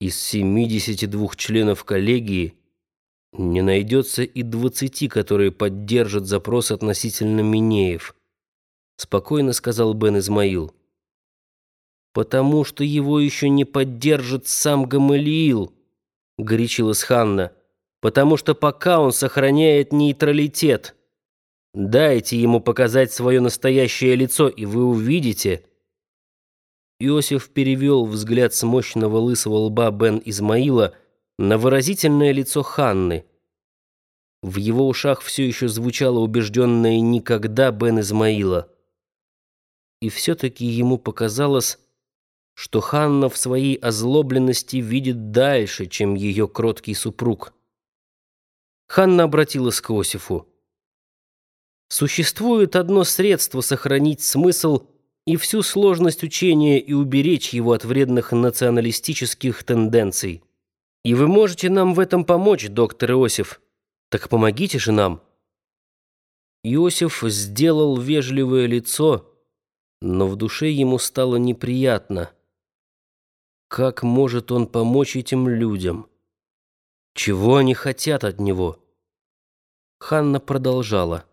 Из 72 членов коллегии не найдется и 20, которые поддержат запрос относительно Минеев, спокойно сказал Бен Измаил. Потому что его еще не поддержит сам Гамалиил, горячилась Ханна, потому что пока он сохраняет нейтралитет. Дайте ему показать свое настоящее лицо, и вы увидите. Иосиф перевел взгляд с мощного лысого лба Бен Измаила на выразительное лицо Ханны. В его ушах все еще звучало убежденное «никогда Бен Измаила». И все-таки ему показалось, что Ханна в своей озлобленности видит дальше, чем ее кроткий супруг. Ханна обратилась к Иосифу. Существует одно средство сохранить смысл и всю сложность учения и уберечь его от вредных националистических тенденций. И вы можете нам в этом помочь, доктор Иосиф. Так помогите же нам. Иосиф сделал вежливое лицо, но в душе ему стало неприятно. Как может он помочь этим людям? Чего они хотят от него? Ханна продолжала.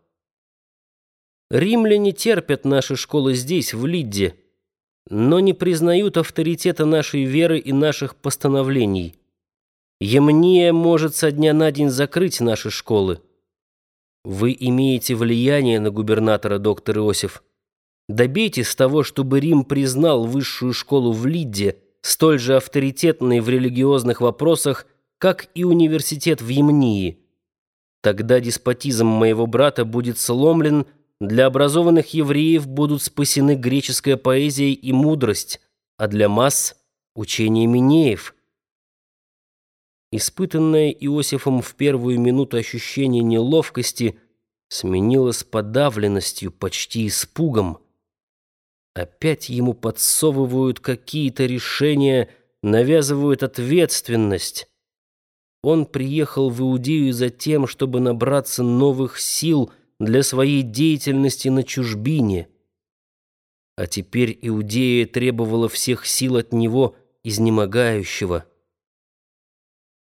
Римляне терпят наши школы здесь, в Лидде, но не признают авторитета нашей веры и наших постановлений. Емния может со дня на день закрыть наши школы. Вы имеете влияние на губернатора, доктор Иосиф. Добейтесь того, чтобы Рим признал высшую школу в Лидде столь же авторитетной в религиозных вопросах, как и университет в Емнии. Тогда деспотизм моего брата будет сломлен, для образованных евреев будут спасены греческая поэзия и мудрость, а для масс — учение Минеев. Испытанное Иосифом в первую минуту ощущение неловкости сменилось подавленностью, почти испугом. Опять ему подсовывают какие-то решения, навязывают ответственность. Он приехал в Иудею за тем, чтобы набраться новых сил — для своей деятельности на чужбине. А теперь Иудея требовала всех сил от него, изнемогающего.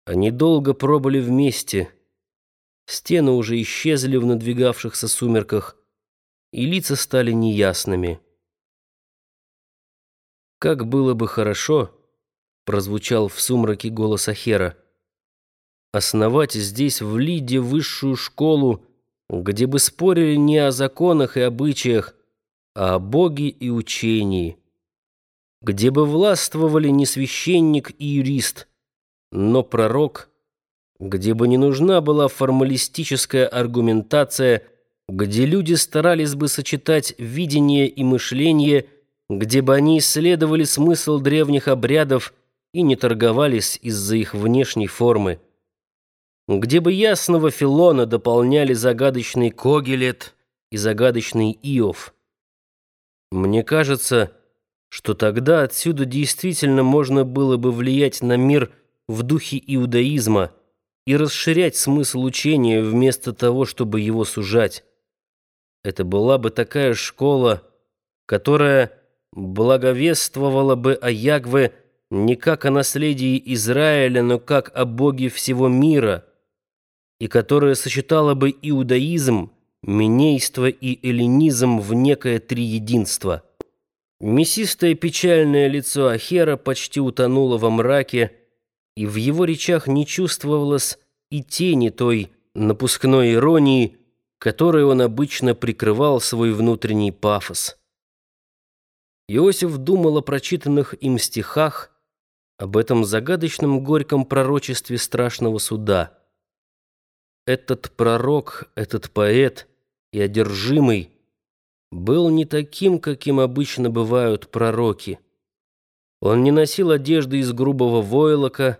Они долго пробыли вместе. Стены уже исчезли в надвигавшихся сумерках, и лица стали неясными. «Как было бы хорошо», — прозвучал в сумраке голос Ахера, «основать здесь, в Лиде, высшую школу, где бы спорили не о законах и обычаях, а о Боге и учении, где бы властвовали не священник и юрист, но пророк, где бы не нужна была формалистическая аргументация, где люди старались бы сочетать видение и мышление, где бы они исследовали смысл древних обрядов и не торговались из-за их внешней формы где бы ясного Филона дополняли загадочный Когелет и загадочный Иов. Мне кажется, что тогда отсюда действительно можно было бы влиять на мир в духе иудаизма и расширять смысл учения вместо того, чтобы его сужать. Это была бы такая школа, которая благовествовала бы о Ягве не как о наследии Израиля, но как о Боге всего мира — и которая сочетала бы иудаизм, минейство и эллинизм в некое триединство. Мясистое печальное лицо Ахера почти утонуло во мраке, и в его речах не чувствовалось и тени той напускной иронии, которой он обычно прикрывал свой внутренний пафос. Иосиф думал о прочитанных им стихах, об этом загадочном горьком пророчестве страшного суда — этот пророк, этот поэт и одержимый был не таким, каким обычно бывают пророки. Он не носил одежды из грубого войлока,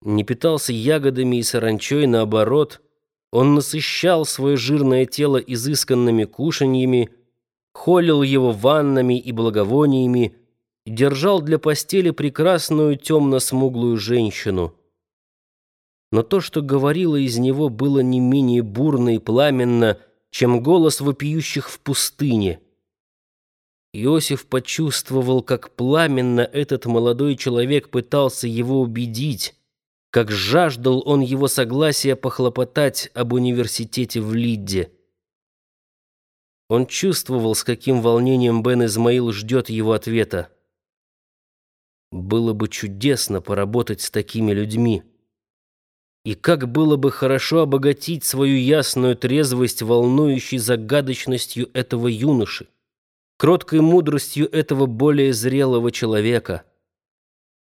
не питался ягодами и саранчой, наоборот, он насыщал свое жирное тело изысканными кушаньями, холил его ваннами и благовониями, и держал для постели прекрасную темно-смуглую женщину но то, что говорило из него, было не менее бурно и пламенно, чем голос вопиющих в пустыне. Иосиф почувствовал, как пламенно этот молодой человек пытался его убедить, как жаждал он его согласия похлопотать об университете в Лидде. Он чувствовал, с каким волнением Бен Измаил ждет его ответа. Было бы чудесно поработать с такими людьми. И как было бы хорошо обогатить свою ясную трезвость волнующей загадочностью этого юноши, кроткой мудростью этого более зрелого человека.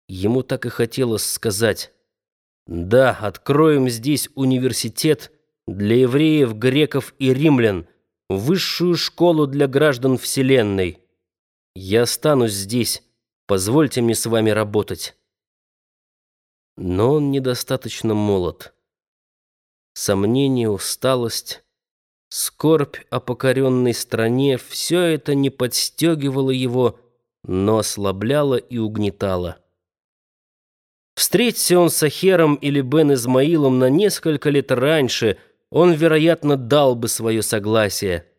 Ему так и хотелось сказать «Да, откроем здесь университет для евреев, греков и римлян, высшую школу для граждан Вселенной. Я останусь здесь, позвольте мне с вами работать». Но он недостаточно молод. Сомнение, усталость, скорбь о покоренной стране — все это не подстегивало его, но ослабляло и угнетало. Встреться он с Ахером или Бен Измаилом на несколько лет раньше, он, вероятно, дал бы свое согласие —